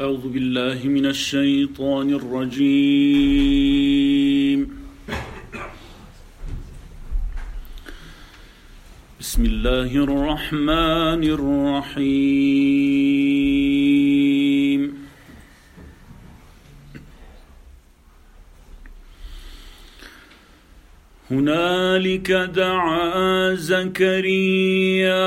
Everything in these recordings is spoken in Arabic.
أعوذ بالله من الشيطان الرجيم. بسم الله الرحمن الرحيم. هنالك دعا زكريا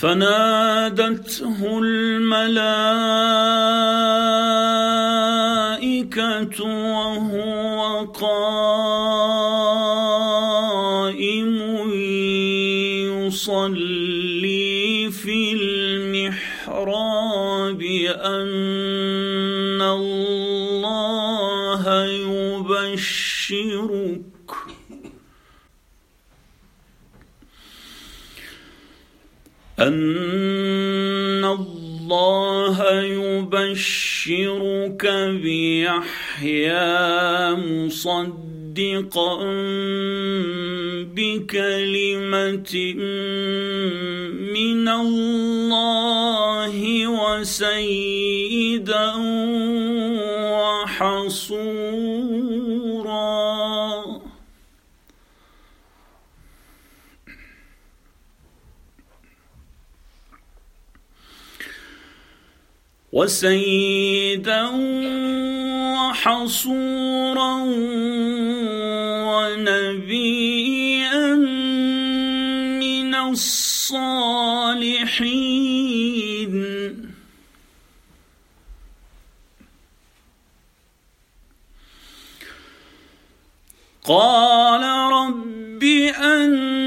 فنادته الملائكة وهو قائم يصلي في المحراب أن الله يبشرك. أن الله يبشرك بيحيى مصدقا بكلمة من الله وسيدا وحصورا وسيدا وحصورا ونبيا من الصالحين. قال رب أنا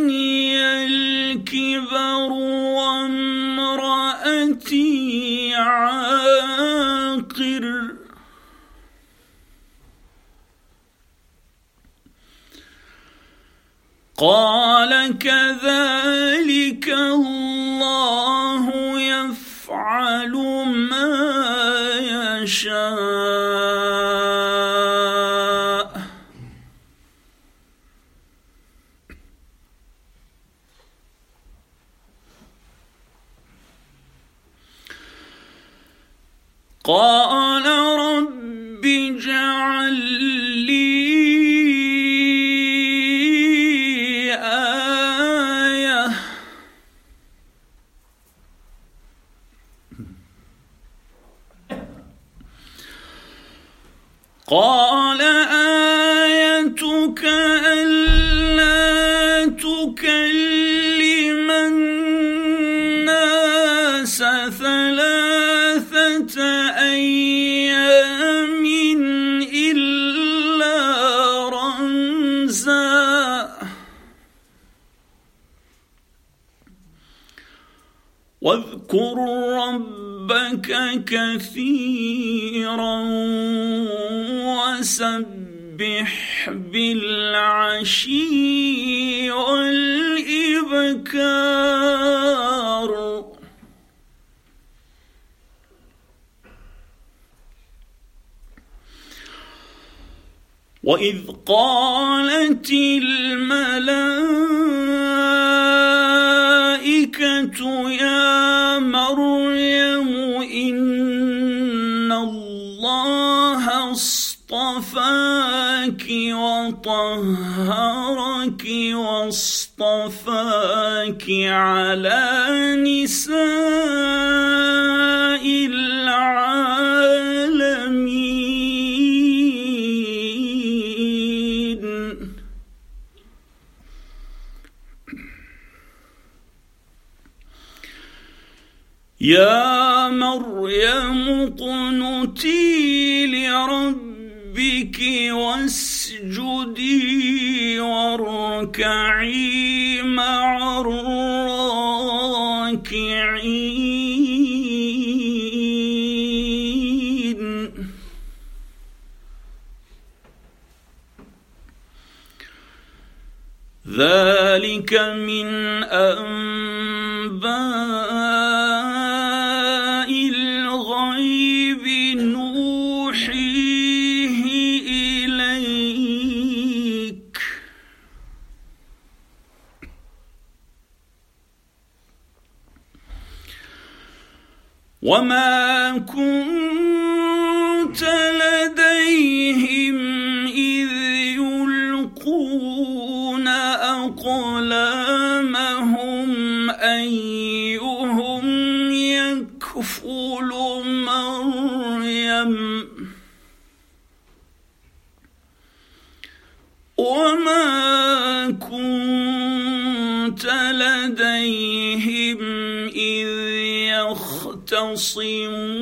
بلغني الكبر وامرأتي عاقر. قال كذلك الله يفعل ما يشاء. قال رب اجعل لي آية. قال آيتك ألا تكلم. واذكر ربك كثيرا وسبح بالعشي والإبكار. وإذ قالت الملائكة اصطفاك وطهرك واصطفاك على نساء العالمين. يا مريم اقنتي لربك واسجدي واركعي مع الراكعين. ذلك من انباء وما كنت لديهم إذ يلقون أقلامهم أيهم يكفل مريم وما كنت لديهم يختصمون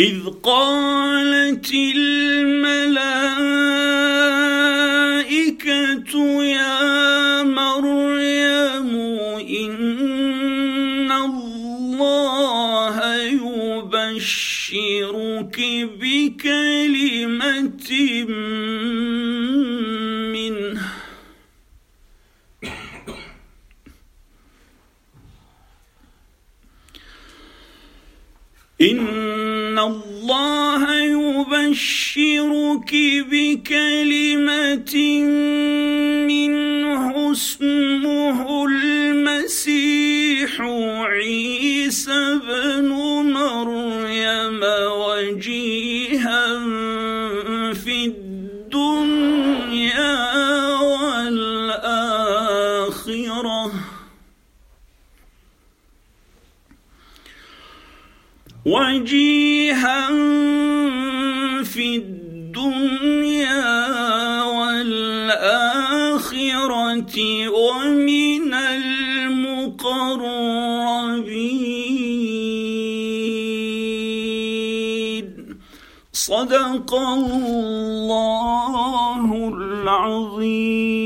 إذ قالت الملائكة يا مريم إن الله يبشر يأتك بكلمة منه إن الله يبشرك بكلمة منه اسمه المسيح عيسى بن والآخرة وجيها في الدنيا والآخرة ومن المقربين. صدق الله العظيم.